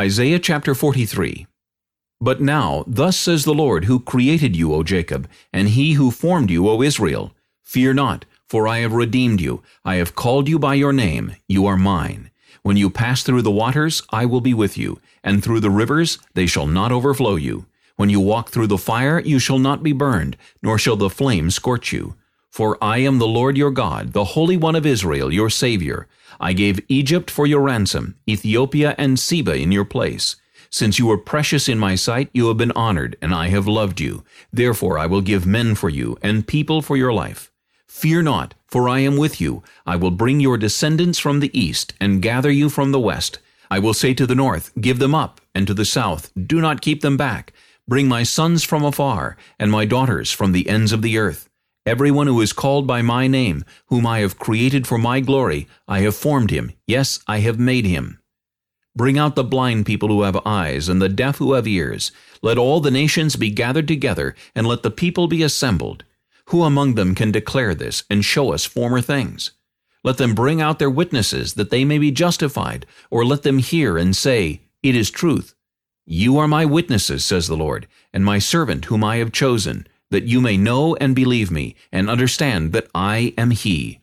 Isaiah chapter 43 But now, thus says the Lord, who created you, O Jacob, and he who formed you, O Israel, Fear not, for I have redeemed you. I have called you by your name. You are mine. When you pass through the waters, I will be with you, and through the rivers, they shall not overflow you. When you walk through the fire, you shall not be burned, nor shall the flame scorch you. For I am the Lord your God, the Holy One of Israel, your Savior. I gave Egypt for your ransom, Ethiopia and Seba in your place. Since you were precious in my sight, you have been honored, and I have loved you. Therefore I will give men for you, and people for your life. Fear not, for I am with you. I will bring your descendants from the east, and gather you from the west. I will say to the north, Give them up, and to the south, Do not keep them back. Bring my sons from afar, and my daughters from the ends of the earth. Everyone who is called by my name, whom I have created for my glory, I have formed him. Yes, I have made him. Bring out the blind people who have eyes, and the deaf who have ears. Let all the nations be gathered together, and let the people be assembled. Who among them can declare this, and show us former things? Let them bring out their witnesses, that they may be justified, or let them hear and say, It is truth. You are my witnesses, says the Lord, and my servant whom I have chosen, that you may know and believe me, and understand that I am he.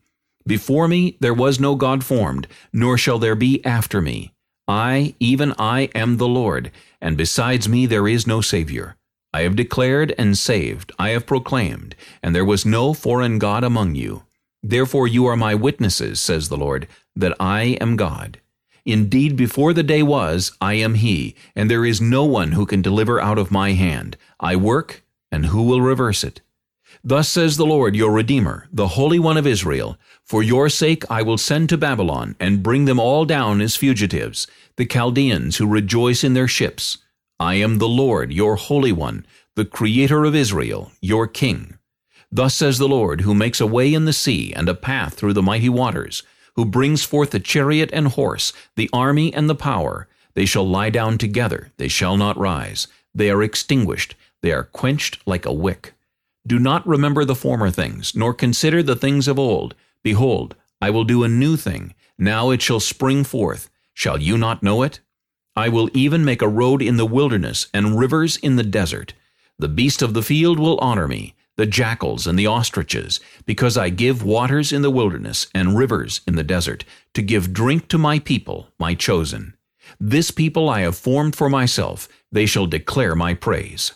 Before me there was no God formed, nor shall there be after me. I, even I, am the Lord, and besides me there is no Savior. I have declared and saved, I have proclaimed, and there was no foreign God among you. Therefore you are my witnesses, says the Lord, that I am God. Indeed, before the day was, I am he, and there is no one who can deliver out of my hand. I work, and who will reverse it? Thus says the Lord your Redeemer, the Holy One of Israel, For your sake I will send to Babylon, and bring them all down as fugitives, the Chaldeans who rejoice in their ships. I am the Lord, your Holy One, the Creator of Israel, your King. Thus says the Lord, who makes a way in the sea and a path through the mighty waters, who brings forth the chariot and horse, the army and the power. They shall lie down together, they shall not rise. They are extinguished, they are quenched like a wick. Do not remember the former things, nor consider the things of old. Behold, I will do a new thing. Now it shall spring forth. Shall you not know it? I will even make a road in the wilderness and rivers in the desert. The beast of the field will honor me, the jackals and the ostriches, because I give waters in the wilderness and rivers in the desert, to give drink to my people, my chosen. This people I have formed for myself, they shall declare my praise.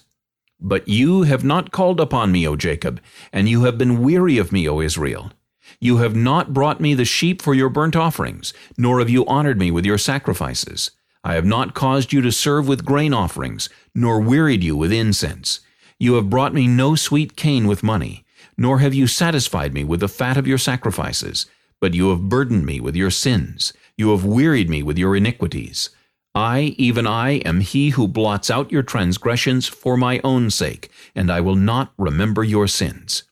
But you have not called upon me, O Jacob, and you have been weary of me, O Israel. You have not brought me the sheep for your burnt offerings, nor have you honored me with your sacrifices. I have not caused you to serve with grain offerings, nor wearied you with incense. You have brought me no sweet cane with money, nor have you satisfied me with the fat of your sacrifices. But you have burdened me with your sins. You have wearied me with your iniquities. I, even I, am he who blots out your transgressions for my own sake, and I will not remember your sins.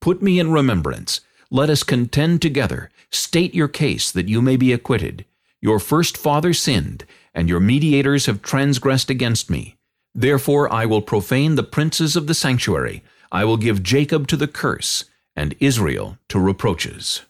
Put me in remembrance. Let us contend together. State your case that you may be acquitted. Your first father sinned, and your mediators have transgressed against me. Therefore I will profane the princes of the sanctuary. I will give Jacob to the curse, and Israel to reproaches.